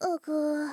呃个